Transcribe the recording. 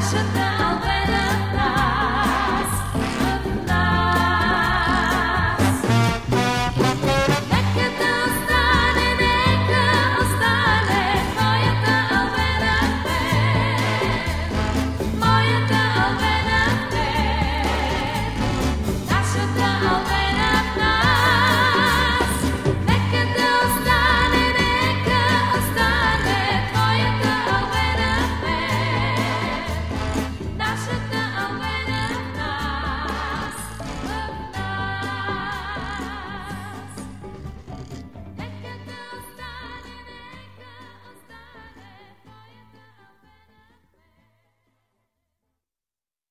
是